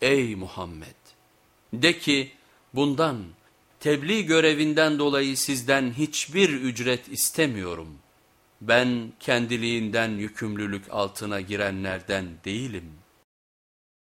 ey Muhammed de ki bundan tebliğ görevinden dolayı sizden hiçbir ücret istemiyorum. Ben kendiliğinden yükümlülük altına girenlerden değilim.''